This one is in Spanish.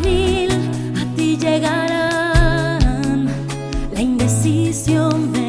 mil a ti llegarán. La indecisión de